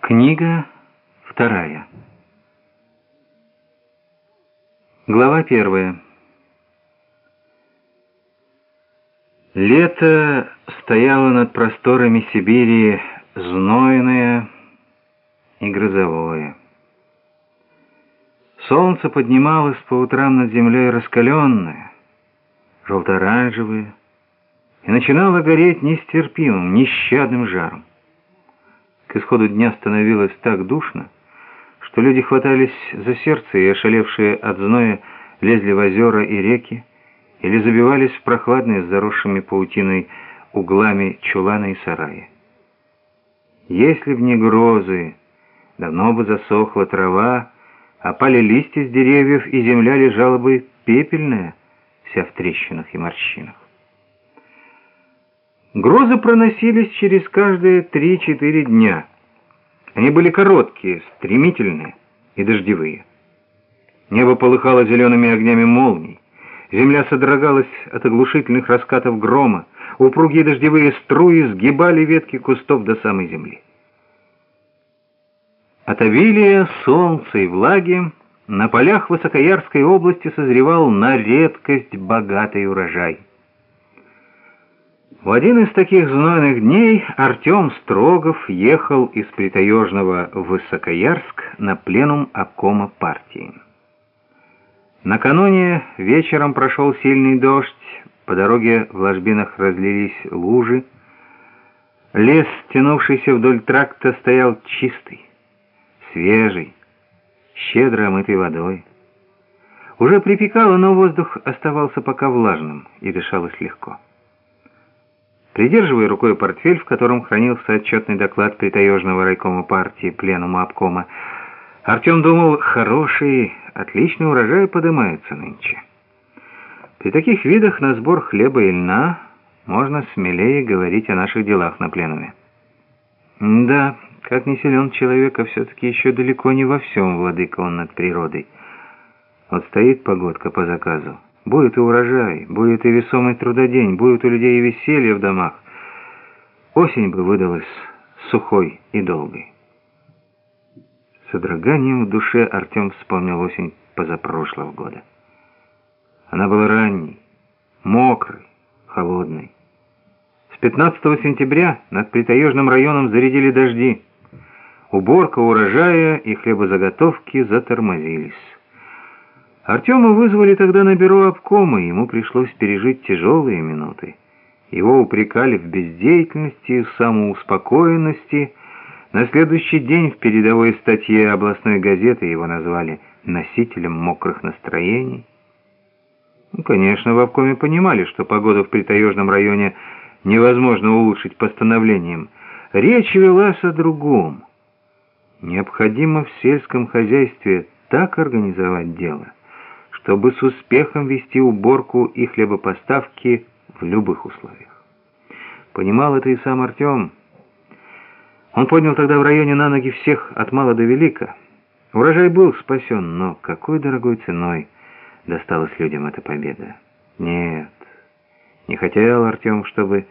Книга вторая. Глава первая. Лето стояло над просторами Сибири знойное и грозовое. Солнце поднималось по утрам над землей раскаленное, желто-оранжевое, и начинало гореть нестерпимым, нещадным жаром. К исходу дня становилось так душно, что люди хватались за сердце и, ошалевшие от зноя, лезли в озера и реки, или забивались в прохладные с заросшими паутиной углами чулана и сараи. Если б не грозы, давно бы засохла трава, опали листья с деревьев, и земля лежала бы пепельная, вся в трещинах и морщинах. Грозы проносились через каждые три-четыре дня. Они были короткие, стремительные и дождевые. Небо полыхало зелеными огнями молний. Земля содрогалась от оглушительных раскатов грома. Упругие дождевые струи сгибали ветки кустов до самой земли. От обилия солнца и влаги на полях Высокоярской области созревал на редкость богатый урожай. В один из таких знойных дней Артем Строгов ехал из Притаежного в Высокоярск на пленум обкома партии. Накануне вечером прошел сильный дождь, по дороге в ложбинах разлились лужи. Лес, тянувшийся вдоль тракта, стоял чистый, свежий, щедро омытый водой. Уже припекало, но воздух оставался пока влажным, и дышалось легко. Придерживая рукой портфель, в котором хранился отчетный доклад притаежного райкома партии Пленума обкома, Артем думал, хороший, отличный урожай подымается нынче. При таких видах на сбор хлеба и льна можно смелее говорить о наших делах на пленуме. Да, как не силен человек, а все-таки еще далеко не во всем владыка он над природой. Вот стоит погодка по заказу. Будет и урожай, будет и весомый трудодень, будет у людей и веселье в домах. Осень бы выдалась сухой и долгой. С содроганием в душе Артем вспомнил осень позапрошлого года. Она была ранней, мокрой, холодной. С 15 сентября над Притаежным районом зарядили дожди. Уборка урожая и хлебозаготовки затормозились. Артема вызвали тогда на бюро обкома, и ему пришлось пережить тяжелые минуты. Его упрекали в бездеятельности и самоуспокоенности. На следующий день в передовой статье областной газеты его назвали «носителем мокрых настроений». Ну, конечно, в обкоме понимали, что погоду в Притаежном районе невозможно улучшить постановлением. Речь велась о другом. Необходимо в сельском хозяйстве так организовать дело – чтобы с успехом вести уборку и хлебопоставки в любых условиях. Понимал это и сам Артем. Он поднял тогда в районе на ноги всех от мала до велика. Урожай был спасен, но какой дорогой ценой досталась людям эта победа? Нет, не хотел Артем, чтобы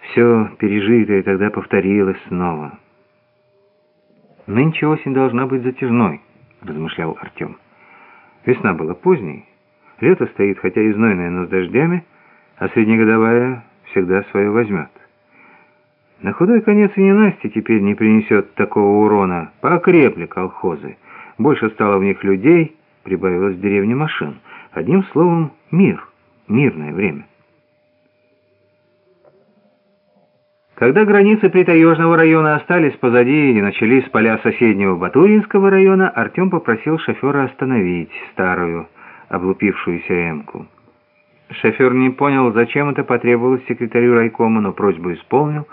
все пережитое тогда повторилось снова. «Нынче осень должна быть затяжной», — размышлял Артем. Весна была поздней, лето стоит, хотя и знойное, но с дождями, а среднегодовая всегда свое возьмет. На худой конец и ненастье теперь не принесет такого урона. Поокрепли колхозы. Больше стало в них людей, прибавилось в деревне машин. Одним словом, мир, мирное время. Когда границы Притаежного района остались позади и начались поля соседнего Батуринского района, Артем попросил шофера остановить старую, облупившуюся эмку. Шофер не понял, зачем это потребовалось секретарю райкома, но просьбу исполнил.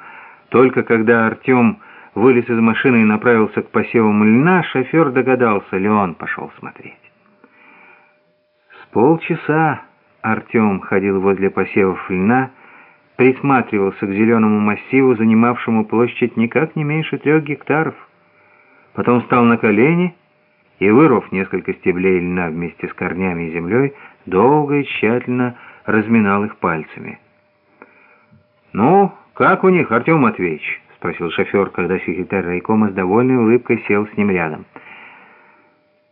Только когда Артем вылез из машины и направился к посевам льна, шофер догадался, Леон пошел смотреть. С полчаса Артем ходил возле посевов льна, присматривался к зеленому массиву, занимавшему площадь никак не меньше трех гектаров. Потом встал на колени и, вырвав несколько стеблей льна вместе с корнями и землей, долго и тщательно разминал их пальцами. «Ну, как у них, Артем Матвеевич?» — спросил шофер, когда секретарь райкома с довольной улыбкой сел с ним рядом.